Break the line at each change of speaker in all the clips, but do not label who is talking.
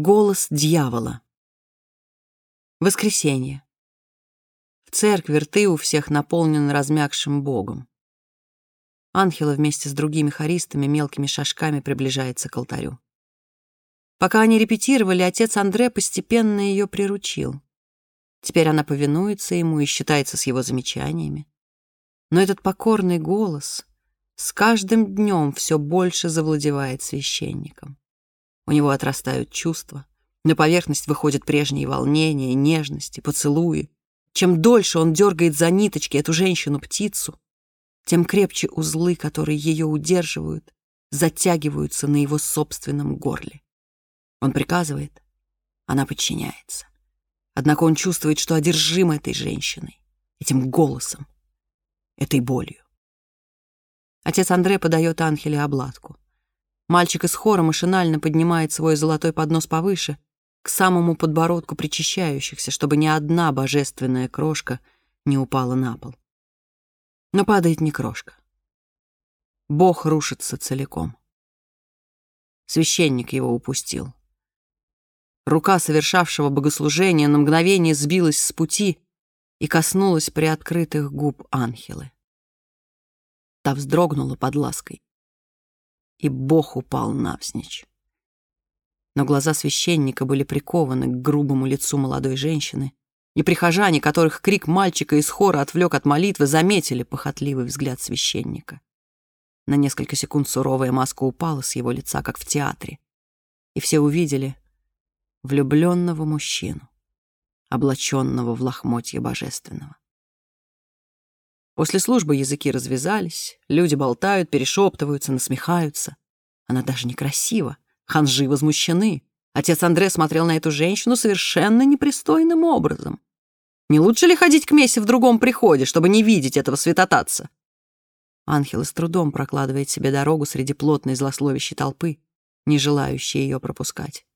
Голос дьявола. Воскресенье. В церкви рты у всех наполнены размягшим Богом. Анхела вместе с другими хористами мелкими шажками приближается к алтарю. Пока они репетировали, отец Андре постепенно ее приручил. Теперь она повинуется ему и считается с его замечаниями. Но этот покорный голос с каждым днем все больше завладевает священником. У него отрастают чувства. На поверхность выходят прежние волнения, нежности, поцелуи. Чем дольше он дергает за ниточки эту женщину-птицу, тем крепче узлы, которые ее удерживают, затягиваются на его собственном горле. Он приказывает, она подчиняется. Однако он чувствует, что одержим этой женщиной, этим голосом, этой болью. Отец Андре подает Анхеле обладку. Мальчик из хора машинально поднимает свой золотой поднос повыше, к самому подбородку причащающихся, чтобы ни одна божественная крошка не упала на пол. Но падает не крошка. Бог рушится целиком. Священник его упустил. Рука совершавшего богослужения на мгновение сбилась с пути и коснулась приоткрытых губ Анхелы. Та вздрогнула под лаской и Бог упал навзничь. Но глаза священника были прикованы к грубому лицу молодой женщины, и прихожане, которых крик мальчика из хора отвлек от молитвы, заметили похотливый взгляд священника. На несколько секунд суровая маска упала с его лица, как в театре, и все увидели влюбленного мужчину, облаченного в лохмотье божественного. После службы языки развязались, люди болтают, перешептываются, насмехаются. Она даже некрасива, ханжи возмущены. Отец Андре смотрел на эту женщину совершенно непристойным образом. Не лучше ли ходить к мессе в другом приходе, чтобы не видеть этого святотатца? Анхел с трудом прокладывает себе дорогу среди плотной злословящей толпы, не желающей ее пропускать.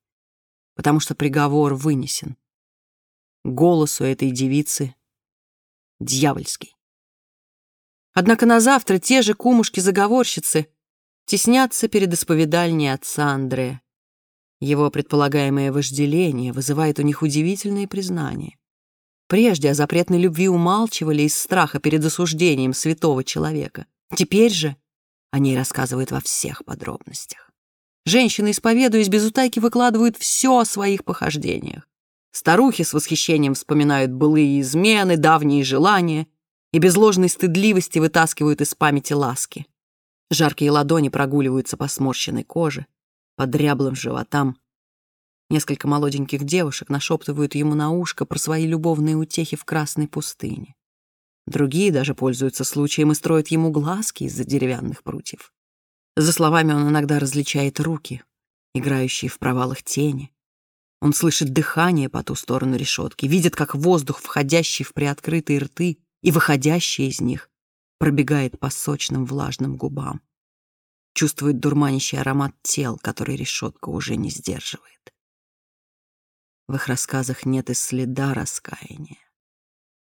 Потому что приговор вынесен. Голосу этой девицы дьявольский. Однако на завтра те же кумушки-заговорщицы теснятся перед исповедальней отца Андре. Его предполагаемое вожделение вызывает у них удивительные признания. Прежде о запретной любви умалчивали из страха перед осуждением святого человека. Теперь же о ней рассказывают во всех подробностях. Женщины, исповедуясь без утайки, выкладывают все о своих похождениях. Старухи с восхищением вспоминают былые измены, давние желания и без ложной стыдливости вытаскивают из памяти ласки. Жаркие ладони прогуливаются по сморщенной коже, по дряблым животам. Несколько молоденьких девушек нашептывают ему на ушко про свои любовные утехи в красной пустыне. Другие даже пользуются случаем и строят ему глазки из-за деревянных прутьев. За словами он иногда различает руки, играющие в провалах тени. Он слышит дыхание по ту сторону решетки, видит, как воздух, входящий в приоткрытые рты, и выходящее из них пробегает по сочным влажным губам. Чувствует дурманящий аромат тел, который решетка уже не сдерживает. В их рассказах нет и следа раскаяния.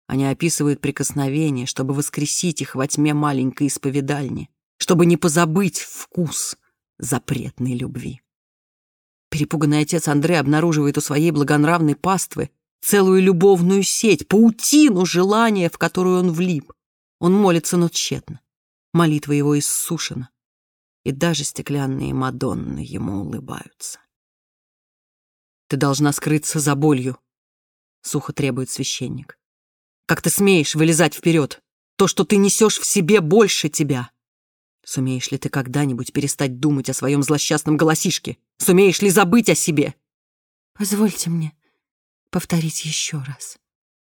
Они описывают прикосновения, чтобы воскресить их во тьме маленькой исповедальни, чтобы не позабыть вкус запретной любви. Перепуганный отец Андре обнаруживает у своей благонравной паствы целую любовную сеть, паутину желания, в которую он влип. Он молится, но тщетно. Молитва его иссушена, и даже стеклянные Мадонны ему улыбаются. «Ты должна скрыться за болью», — сухо требует священник. «Как ты смеешь вылезать вперед? То, что ты несешь в себе, больше тебя. Сумеешь ли ты когда-нибудь перестать думать о своем злосчастном голосишке? Сумеешь ли забыть о себе?»
«Позвольте мне повторить еще раз.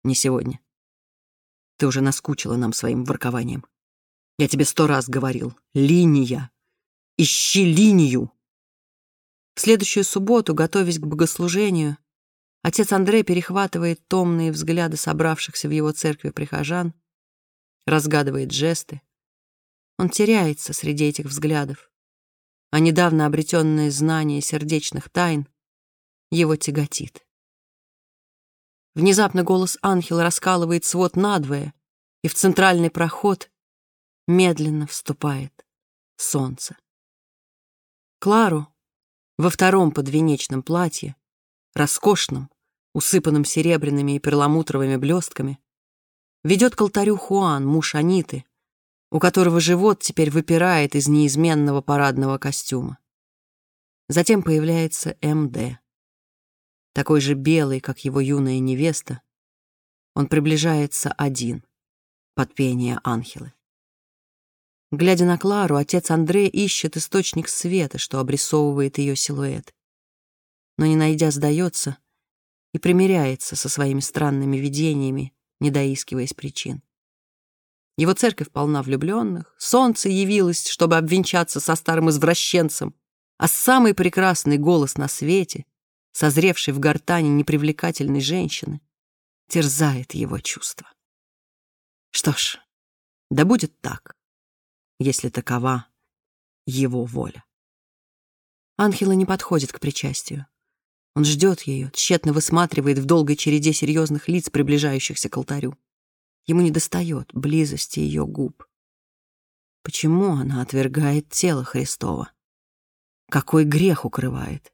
Не сегодня. Ты уже наскучила нам своим воркованием. Я тебе сто раз говорил. Линия. Ищи линию. В следующую субботу, готовясь к богослужению, отец Андрей перехватывает томные взгляды собравшихся в его церкви прихожан, разгадывает жесты. Он теряется среди этих взглядов, а недавно обретенное знание сердечных тайн его тяготит. Внезапно голос ангела раскалывает свод надвое, и в центральный проход медленно вступает солнце. Клару во втором подвенечном платье роскошном, усыпанном серебряными и перламутровыми блестками, ведет к алтарю Хуан, муж Аниты, у которого живот теперь выпирает из неизменного парадного костюма. Затем появляется МД. Такой же белый, как его юная невеста, он приближается один, под пение Анхелы. Глядя на Клару, отец Андре ищет источник света, что обрисовывает ее силуэт. Но, не найдя, сдается и примиряется со своими странными видениями, не доискиваясь причин. Его церковь полна влюбленных, солнце явилось, чтобы обвенчаться со старым извращенцем, а самый прекрасный голос на свете, созревший в гортане непривлекательной женщины, терзает его чувства. Что ж, да будет так, если такова его воля. Анхела не подходит к причастию. Он ждет ее, тщетно высматривает в долгой череде серьезных лиц, приближающихся к алтарю. Ему недостает близости ее губ. Почему она отвергает тело Христова? Какой грех укрывает?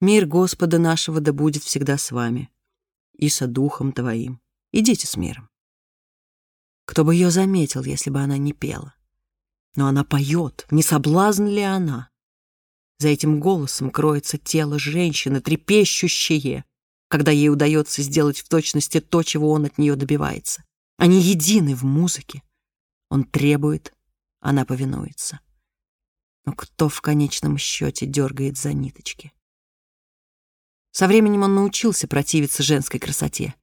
Мир Господа нашего да будет всегда с вами и со духом твоим. Идите с миром. Кто бы ее заметил, если бы она не пела? Но она поет, не соблазн ли она? За этим голосом кроется тело женщины, трепещущее, когда ей удается сделать в точности то, чего он от нее добивается. Они едины в музыке. Он требует, она повинуется. Но кто в конечном счете дергает за ниточки? Со временем он научился противиться женской красоте,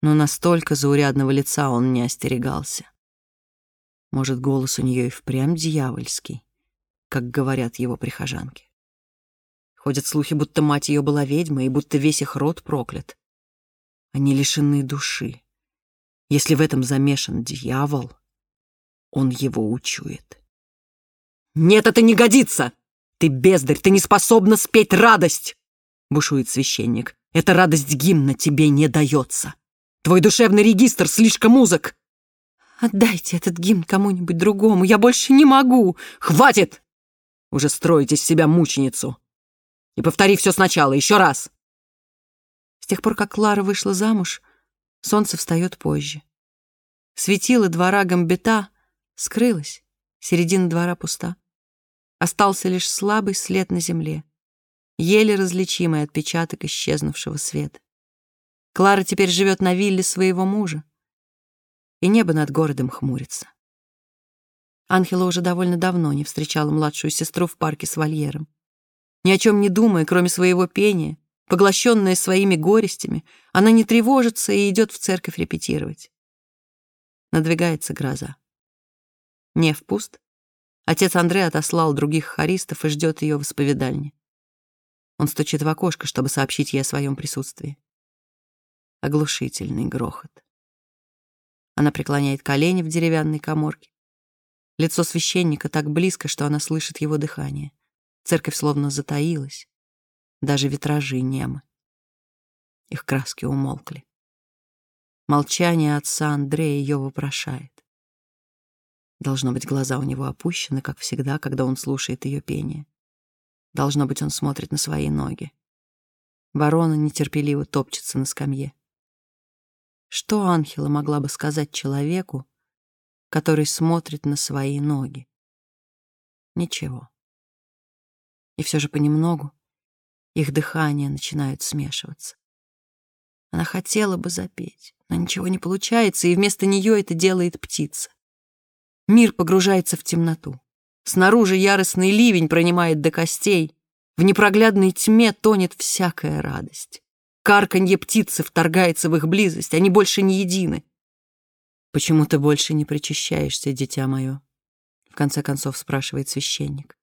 но настолько заурядного лица он не остерегался. Может, голос у нее и впрямь дьявольский, как говорят его прихожанки. Ходят слухи, будто мать ее была ведьма и будто весь их род проклят. Они лишены души. Если в этом замешан дьявол, он его учует. «Нет, это не годится! Ты бездарь, ты не способна спеть радость!» — бушует священник. «Эта радость гимна тебе не дается. Твой душевный регистр слишком узок».
«Отдайте этот гимн кому-нибудь другому, я больше не могу!»
«Хватит!» Уже строите из себя мученицу. И повтори все сначала, еще раз.
С тех пор, как Клара вышла замуж, солнце встает позже. Светило двора Гамбета скрылось, середина двора пуста. Остался лишь слабый след на земле, еле различимый отпечаток исчезнувшего света. Клара теперь живет на вилле своего мужа, и небо над городом хмурится. Анхела уже довольно давно не встречала младшую сестру в парке с вольером. Ни о чем не думая, кроме своего пения, поглощенная своими горестями, она не тревожится и идет в церковь репетировать. Надвигается гроза. Не пуст. Отец Андрей отослал других хористов и ждет ее в исповедальне. Он стучит в окошко, чтобы сообщить ей о своем присутствии. Оглушительный грохот. Она преклоняет колени в деревянной коморке. Лицо священника так близко, что она слышит его дыхание. Церковь словно затаилась. Даже витражи немы. Их краски умолкли. Молчание отца Андрея ее вопрошает. Должно быть, глаза у него опущены, как всегда, когда он слушает ее пение. Должно быть, он смотрит на свои ноги. Ворона нетерпеливо топчется на скамье. Что Анхела могла бы сказать человеку, который смотрит на свои ноги. Ничего. И все же понемногу их дыхания начинают смешиваться. Она хотела бы запеть, но ничего не получается, и вместо нее это делает птица. Мир погружается в темноту. Снаружи яростный ливень пронимает до костей. В непроглядной тьме тонет всякая радость. Карканье птицы вторгается в их близость, они больше не едины. «Почему ты больше не причащаешься, дитя мое?» В конце концов спрашивает священник.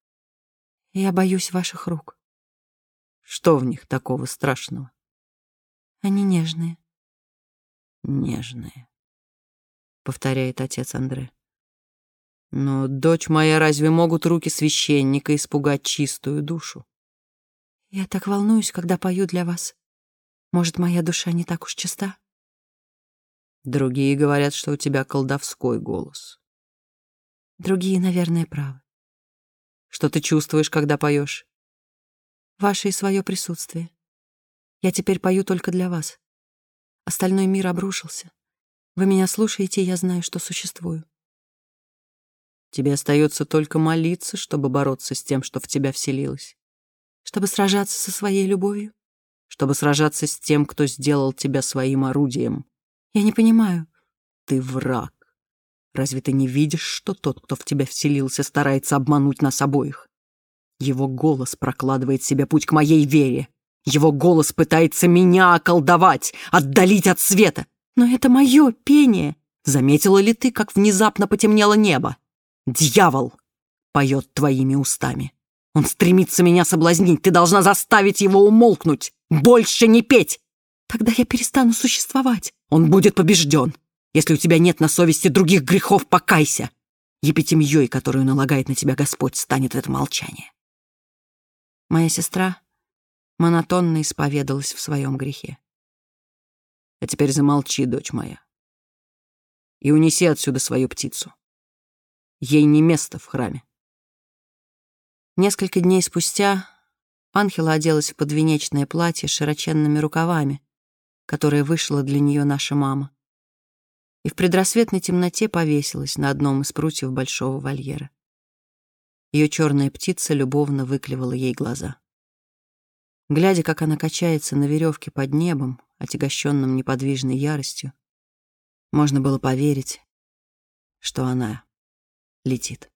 «Я боюсь ваших рук». «Что в них такого страшного?» «Они нежные». «Нежные», — повторяет отец Андре. «Но, дочь моя, разве могут руки священника испугать чистую душу?» «Я так волнуюсь, когда пою для вас. Может, моя душа не так уж чиста?» Другие говорят, что у тебя колдовской голос. Другие, наверное, правы. Что ты чувствуешь, когда поешь? Ваше и свое присутствие. Я теперь пою только для вас. Остальной мир обрушился. Вы меня слушаете, и я знаю, что существую.
Тебе остается только молиться, чтобы бороться с тем, что в тебя вселилось.
Чтобы сражаться со своей любовью?
Чтобы сражаться с тем, кто сделал тебя своим орудием.
Я не понимаю.
Ты враг. Разве ты не видишь, что тот, кто в тебя вселился, старается обмануть нас обоих? Его голос прокладывает себе путь к моей вере. Его голос пытается меня околдовать, отдалить от света.
Но это мое пение.
Заметила ли ты, как внезапно потемнело небо? Дьявол поет твоими устами. Он стремится меня соблазнить. Ты должна заставить его умолкнуть. Больше не петь.
Тогда я перестану существовать.
Он будет побежден. Если у тебя нет на совести других грехов, покайся. Епитемьей, которую налагает на тебя Господь, станет это молчание.
Моя сестра монотонно исповедалась в своем грехе.
А теперь замолчи, дочь моя, и унеси отсюда свою птицу. Ей не место в храме.
Несколько дней спустя Анхела оделась в подвенечное платье с широченными рукавами, которое вышла для нее наша мама, и в предрассветной темноте повесилась на одном из прутьев большого вольера. Ее черная птица любовно выклевала ей глаза. Глядя, как она качается на веревке под небом, отягощенным неподвижной яростью, можно было поверить, что она летит.